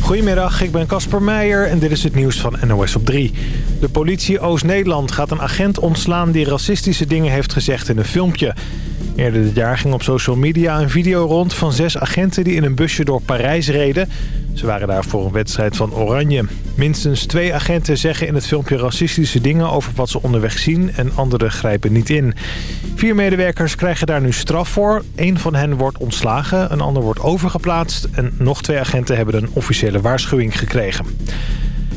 Goedemiddag, ik ben Casper Meijer en dit is het nieuws van NOS op 3. De politie Oost-Nederland gaat een agent ontslaan die racistische dingen heeft gezegd in een filmpje. Eerder dit jaar ging op social media een video rond van zes agenten die in een busje door Parijs reden. Ze waren daar voor een wedstrijd van Oranje. Minstens twee agenten zeggen in het filmpje racistische dingen over wat ze onderweg zien en anderen grijpen niet in. Vier medewerkers krijgen daar nu straf voor. Eén van hen wordt ontslagen, een ander wordt overgeplaatst en nog twee agenten hebben een officiële waarschuwing gekregen.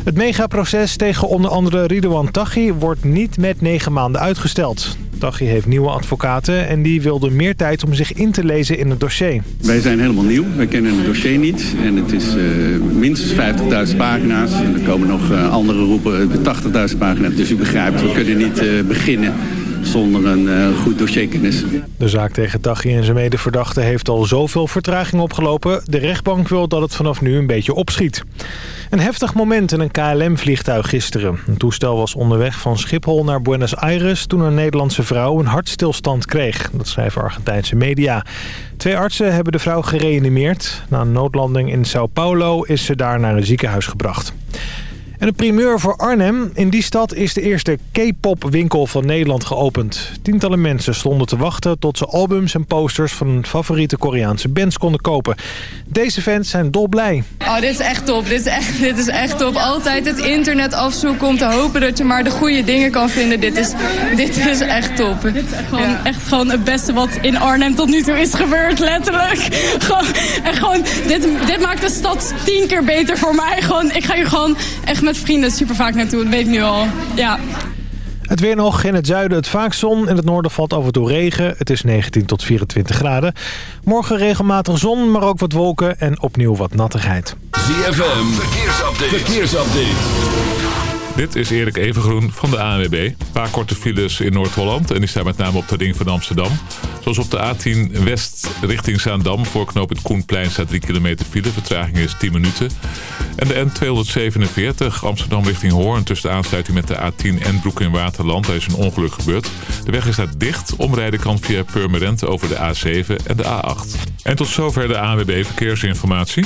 Het megaproces tegen onder andere Ridouan Taghi wordt niet met negen maanden uitgesteld. Taghi heeft nieuwe advocaten en die wilden meer tijd om zich in te lezen in het dossier. Wij zijn helemaal nieuw, wij kennen het dossier niet. En het is uh, minstens 50.000 pagina's. En er komen nog uh, andere roepen, 80.000 pagina's. Dus u begrijpt, we kunnen niet beginnen zonder een goed dossierkennis. De zaak tegen Taghi en zijn medeverdachten heeft al zoveel vertraging opgelopen. De rechtbank wil dat het vanaf nu een beetje opschiet. Een heftig moment in een KLM-vliegtuig gisteren. Een toestel was onderweg van Schiphol naar Buenos Aires... toen een Nederlandse vrouw een hartstilstand kreeg. Dat schrijven Argentijnse media. Twee artsen hebben de vrouw gereanimeerd. Na een noodlanding in Sao Paulo is ze daar naar een ziekenhuis gebracht. En een primeur voor Arnhem. In die stad is de eerste K-pop winkel van Nederland geopend. Tientallen mensen stonden te wachten tot ze albums en posters van hun favoriete Koreaanse bands konden kopen. Deze fans zijn dolblij. Oh, dit is echt top. Dit is echt, dit is echt top. Altijd het internet afzoeken om te hopen dat je maar de goede dingen kan vinden. Dit is, dit is echt top. Dit is gewoon, ja. echt gewoon het beste wat in Arnhem tot nu toe is gebeurd, letterlijk. Gewoon, en gewoon, dit, dit maakt de stad tien keer beter voor mij. Gewoon, ik ga hier gewoon echt met vrienden super vaak naartoe. Dat weet ik nu al. Ja. Het weer nog. In het zuiden het vaak zon. In het noorden valt af en toe regen. Het is 19 tot 24 graden. Morgen regelmatig zon, maar ook wat wolken en opnieuw wat nattigheid. ZFM. Verkeersupdate. Verkeersupdate. Dit is Erik Evengroen van de ANWB. Een paar korte files in Noord-Holland en die staan met name op de ring van Amsterdam. Zoals op de A10 West richting Zaandam voor knoop het Koenplein staat 3 kilometer file. Vertraging is 10 minuten. En de N247 Amsterdam richting Hoorn tussen de aansluiting met de A10 en Broek in Waterland. Daar is een ongeluk gebeurd. De weg is daar dicht. Omrijden kan via Purmerend over de A7 en de A8. En tot zover de ANWB Verkeersinformatie.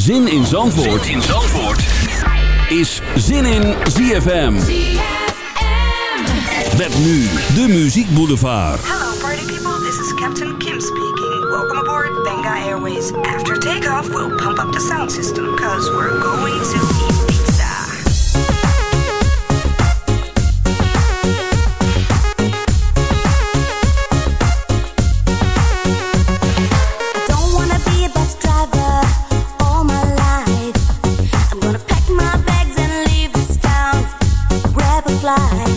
Zin in Zandvoort, zin in Zandvoort. is Zin in ZFM. Met nu de Muziek Boulevard. Hello party people, this is Captain Kim speaking. Welcome aboard Benga Airways. After takeoff, we'll pump up the sound system, cause we're going to fly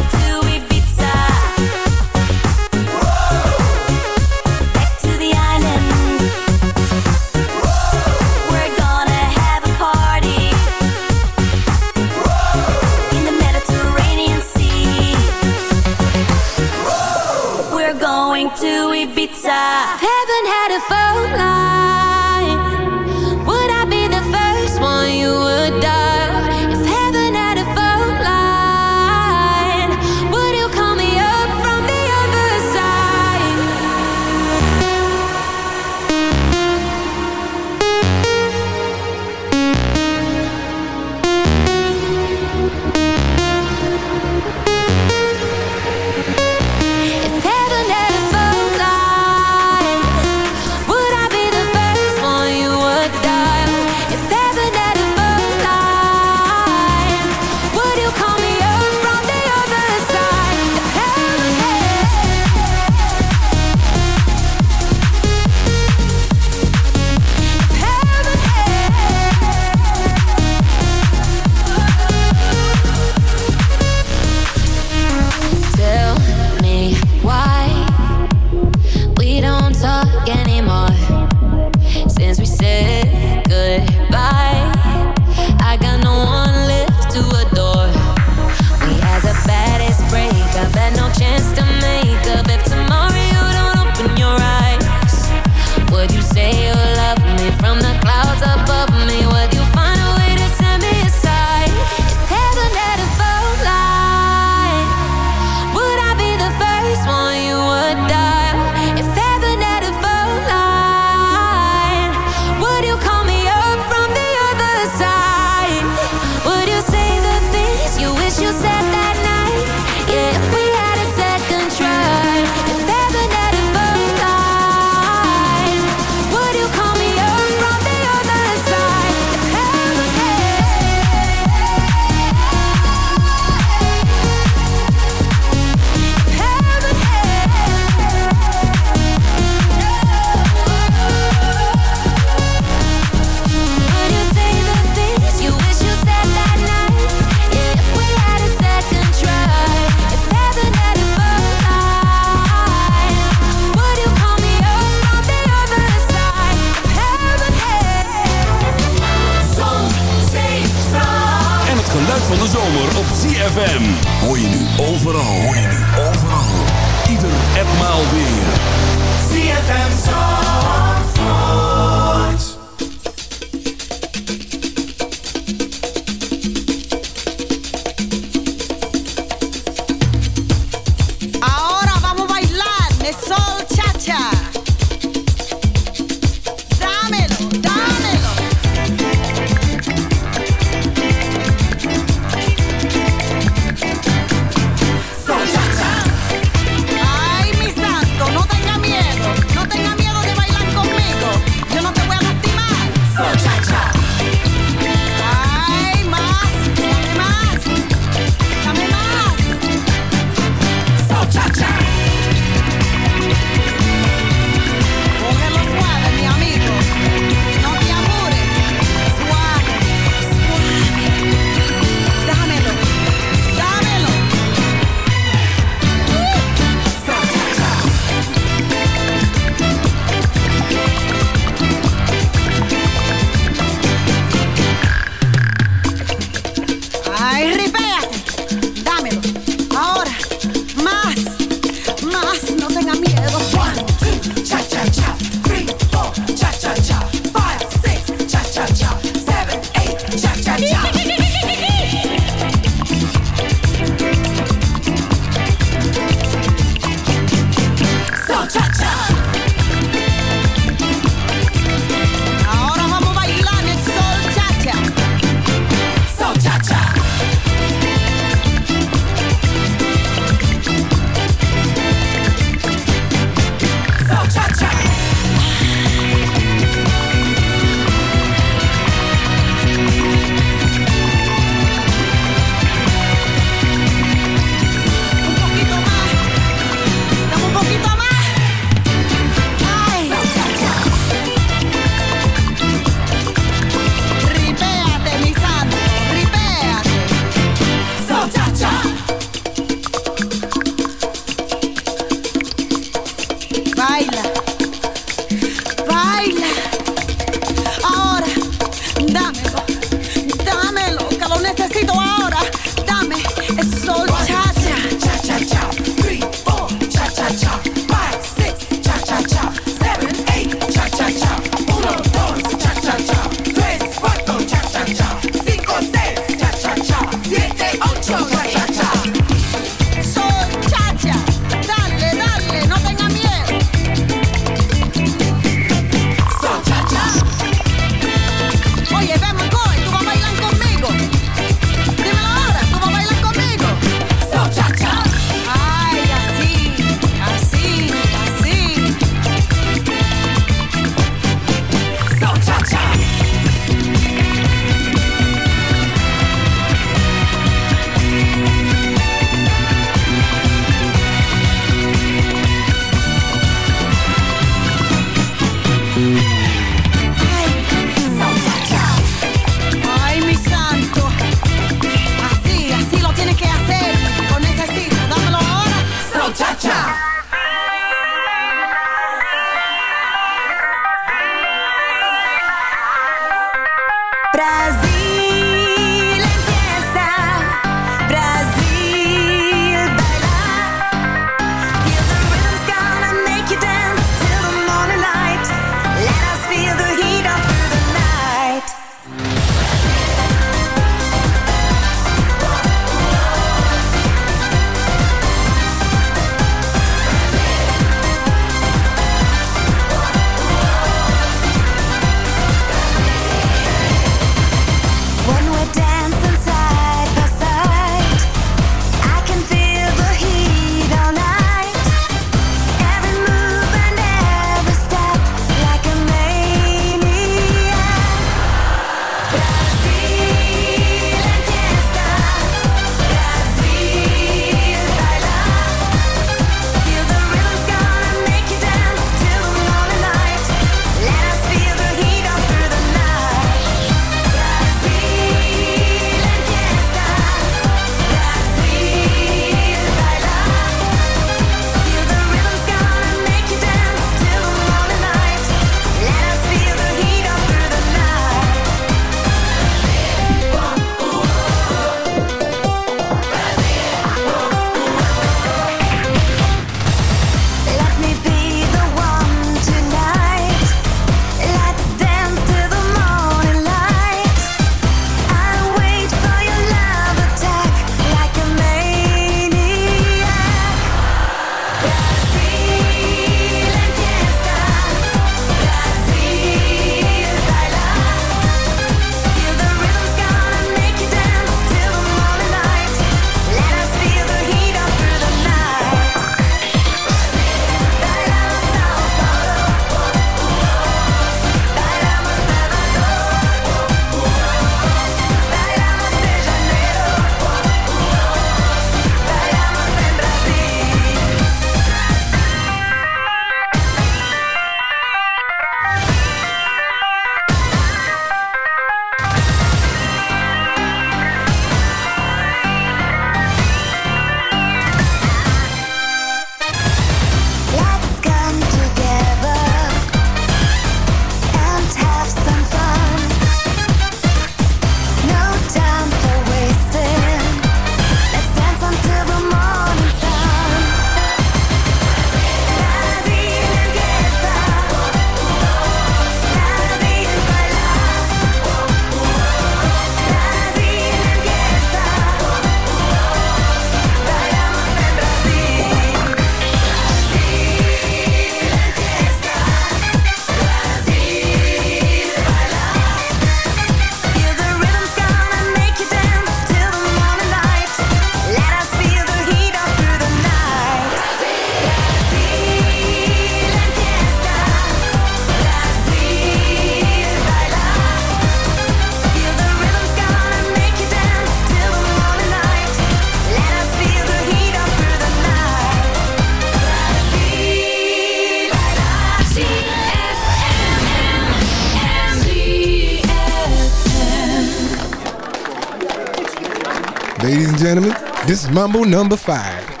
This is Mambo number five.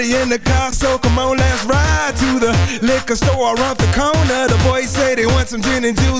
in the car, so come on, let's ride to the liquor store around the corner. The boys say they want some gin and juice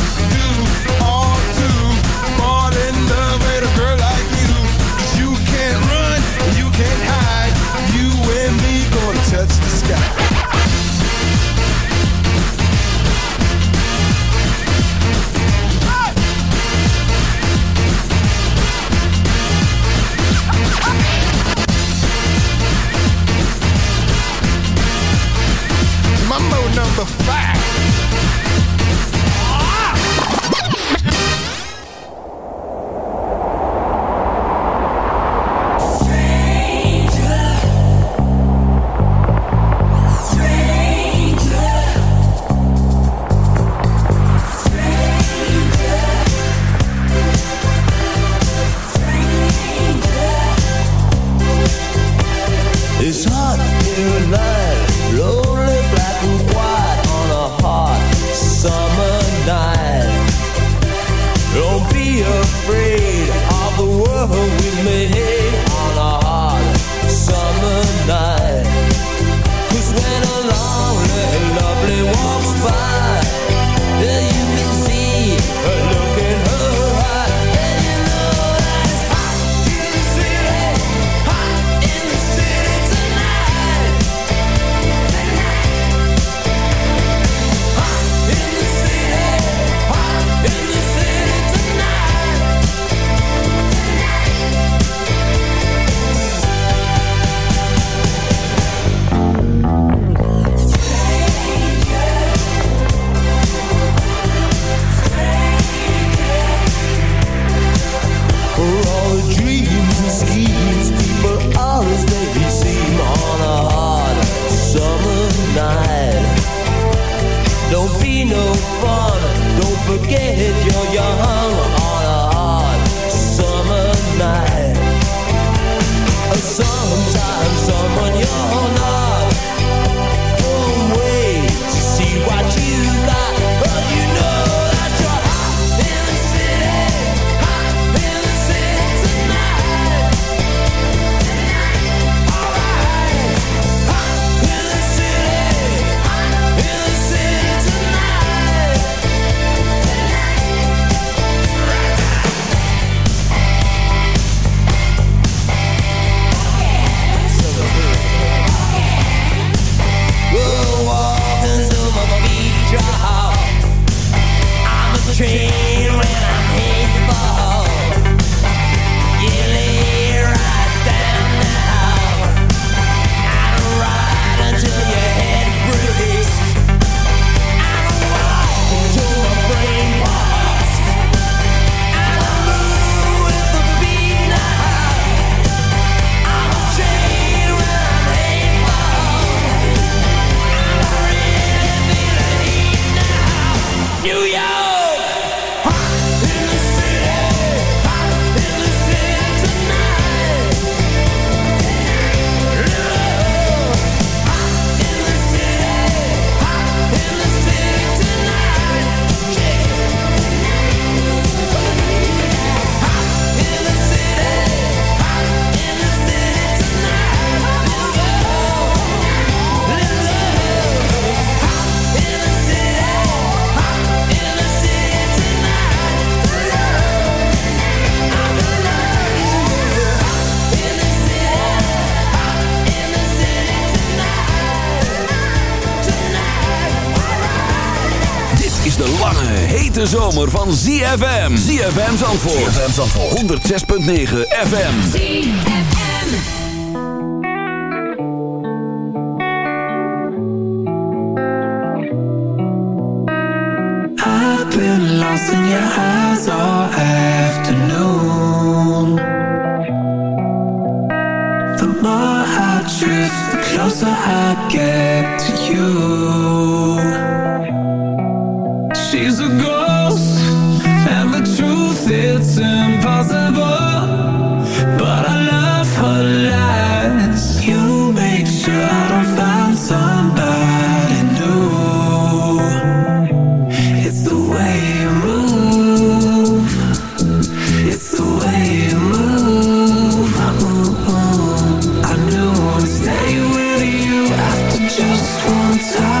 number five. hete zomer van ZFM. ZFM Zandvoort. ZFM Zandvoort. 106.9 FM. ZFM. I've been lost in your heart. on time.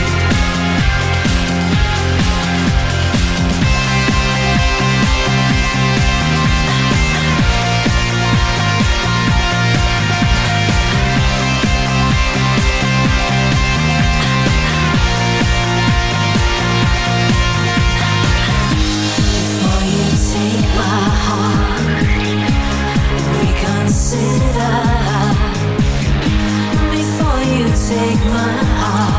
maar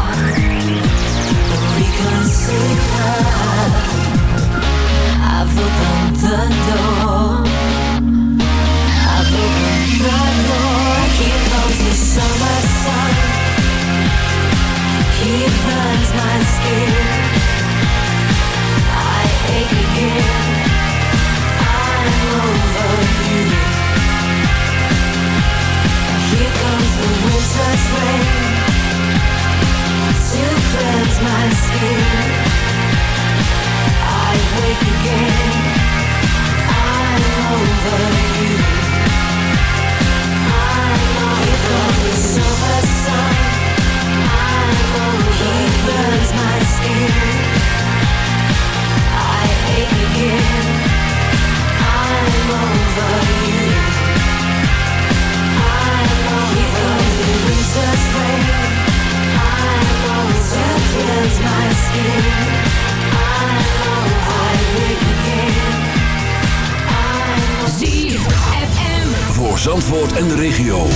En de regio.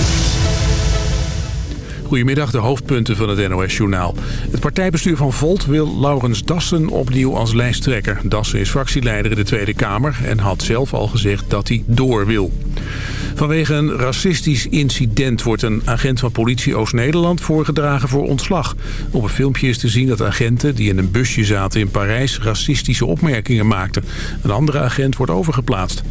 Goedemiddag, de hoofdpunten van het NOS-journaal. Het partijbestuur van Volt wil Laurens Dassen opnieuw als lijsttrekker. Dassen is fractieleider in de Tweede Kamer en had zelf al gezegd dat hij door wil. Vanwege een racistisch incident wordt een agent van politie Oost-Nederland voorgedragen voor ontslag. Op een filmpje is te zien dat agenten die in een busje zaten in Parijs racistische opmerkingen maakten. Een andere agent wordt overgeplaatst.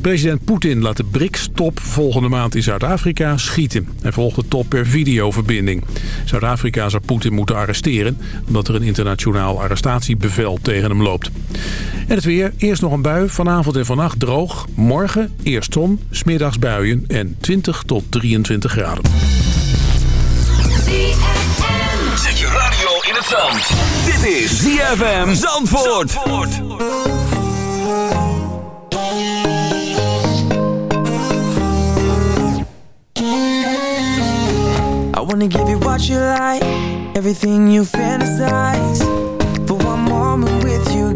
President Poetin laat de BRICS-top volgende maand in Zuid-Afrika schieten. Hij volgt de top per videoverbinding. Zuid-Afrika zou Poetin moeten arresteren... omdat er een internationaal arrestatiebevel tegen hem loopt. En het weer. Eerst nog een bui. Vanavond en vannacht droog. Morgen eerst zon, smiddags buien en 20 tot 23 graden. Zet je radio in het zand. Dit is ZFM Zandvoort. I wanna give you what you like, everything you fantasize.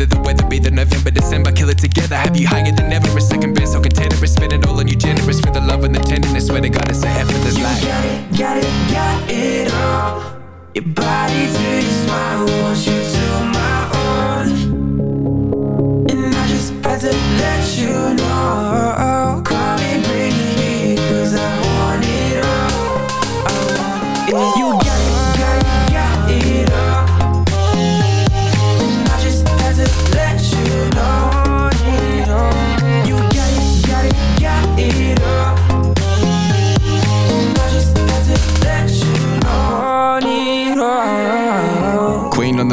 Whether the weather be the November, December, kill it together. Have you higher than ever? A second best, so container, spend it all on you, generous for the love and the tenderness. Swear to God, it's a effortless You life. got it, got it, got it all. Your body to your smile, want you to my own. And I just had to let you know.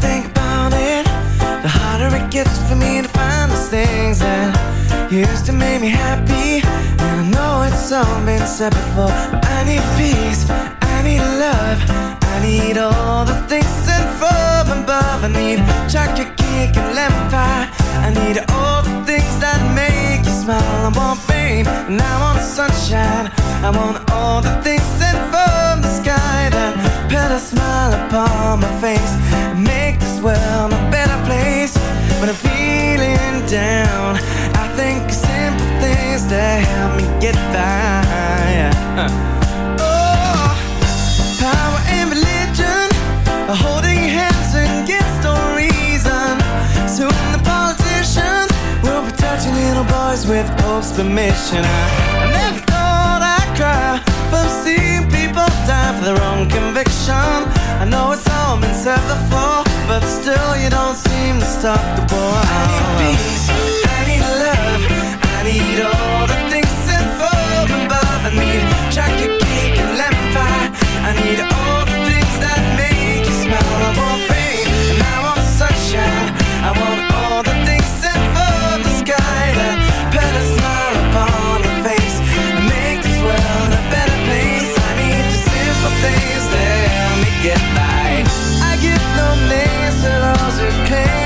Think about it, the harder it gets for me to find those things that used to make me happy. And I know it's all been said before. I need peace, I need love, I need all the things sent from above. I need chocolate cake and lemon pie. I need all the things that make you smile. I want fame and I want sunshine. I want all the things sent from the sky that put a smile upon my face and make this world a better place. When I'm feeling down, I think of simple things that help me get by. Oh, power and religion holding hands against no reason. Soon the politicians will be touching little boys with Pope's permission. I never for conviction. I know it's all been said before, but still you don't seem to stop the war. I need peace, I need love, I need all the things sent from above. I need chocolate cake and lemon pie. I need all the things that make you smile. I want get by. I give no names claim the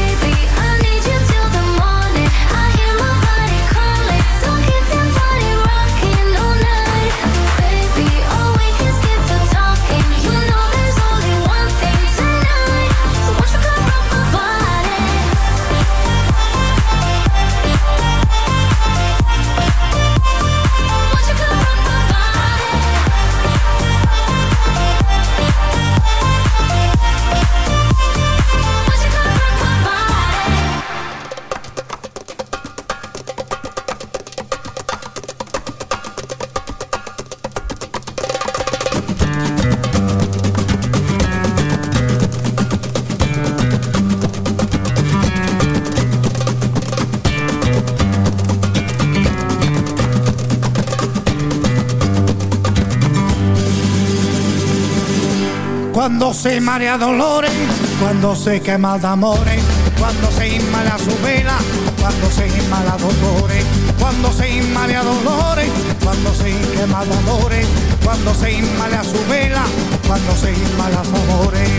Cuando se marea dolores, cuando se quema de amores, cuando se inmala su vela, cuando se inmala dolores, cuando se inmala dolores, cuando se quema de amores, cuando se inmala su vela, cuando se inmala su amores.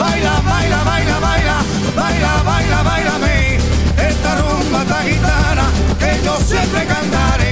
Baila, baila, baila, baila, baila, baila, bailame, esta rumba tan gitana que yo siempre cantaré,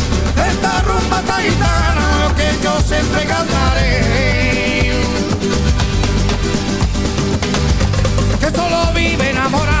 Esta rumba taitana que yo siempre cantaré. Que solo vive enamorarte.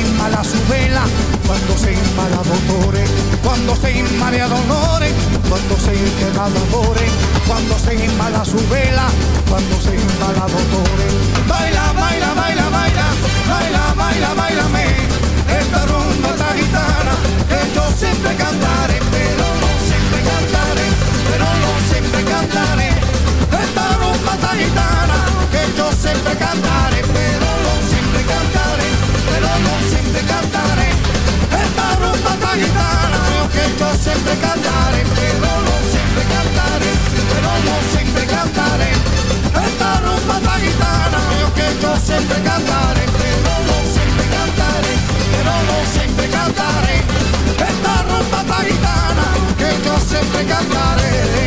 inmala su vela, cuando se inmala dolores, cuando se inmala dolores, cuando se de amores, cuando se inmala su vela, cuando se inmala dolores. Baila, baila, baila, baila, baila, baila, bailame, esta rumba esta gitana que yo siempre cantaré, pero no siempre cantaré, pero no siempre cantaré. Esta rumba esta gitana que yo siempre cantaré, pero capitana, que quiero siempre cantar, pero no siempre cantaré, pero no siempre cantaré. Esta rumba tan gitana, yo quiero siempre cantar, pero no siempre cantaré, pero no siempre cantaré. Esta rumba tan gitana, que yo siempre cantaré.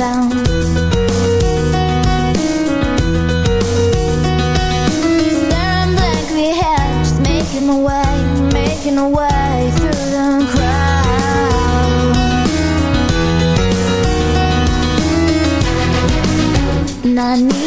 down. Staring blankly ahead, just making a way, making a way through the crowd. And I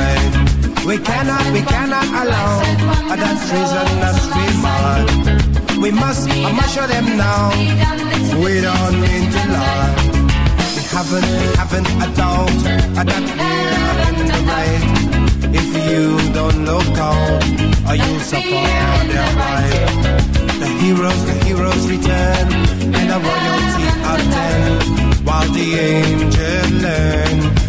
time. We cannot, we cannot allow that treason us be mad. We must, I must show them now. We don't need to lie. We haven't, we haven't a doubt that we're in the right. If you don't look out, are you'll their right. The heroes, the heroes return, and the royalty attend, while the angels learn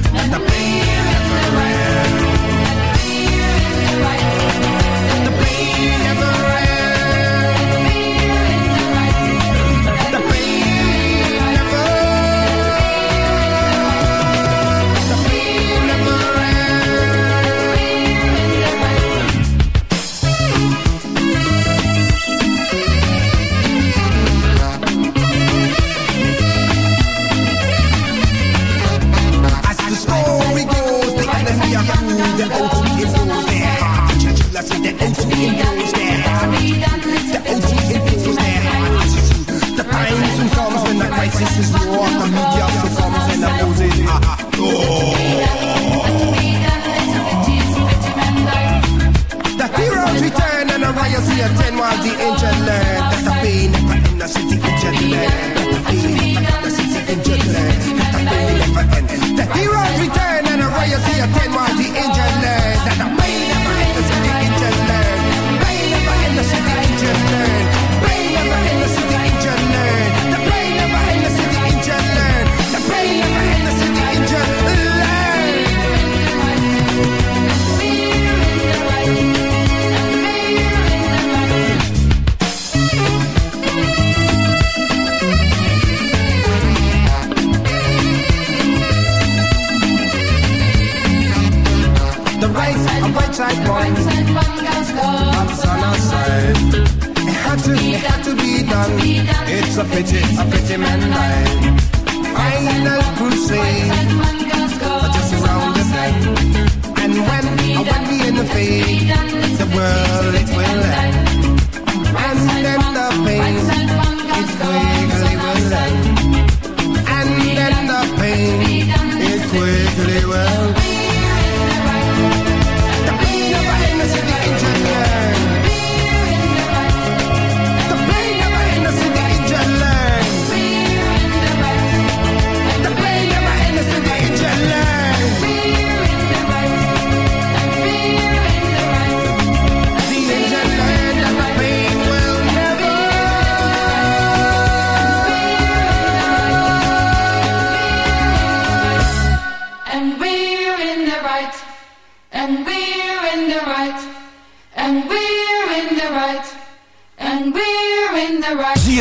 The. The. The comes the crisis is. The comes and. The heroes return and the here attend while the angel learn that the pain never. The city the pain never. The heroes return and the attend while the learn that the pain never a pity, a pity man died. Final crusade, just around the bend. And when, when we in the fade, the world it will end. And then the pain, it quickly will end. And then the pain, it quickly will end.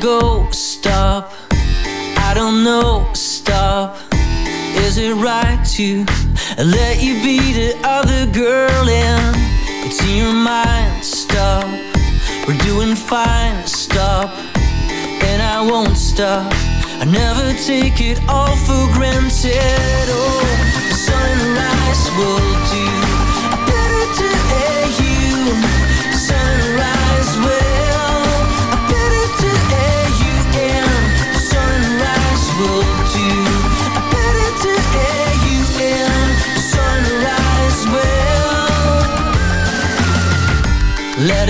Go, stop. I don't know, stop. Is it right to let you be the other girl and it's in your mind, stop. We're doing fine, stop and I won't stop. I never take it all for granted. Oh, the sunrise will do. Better to you.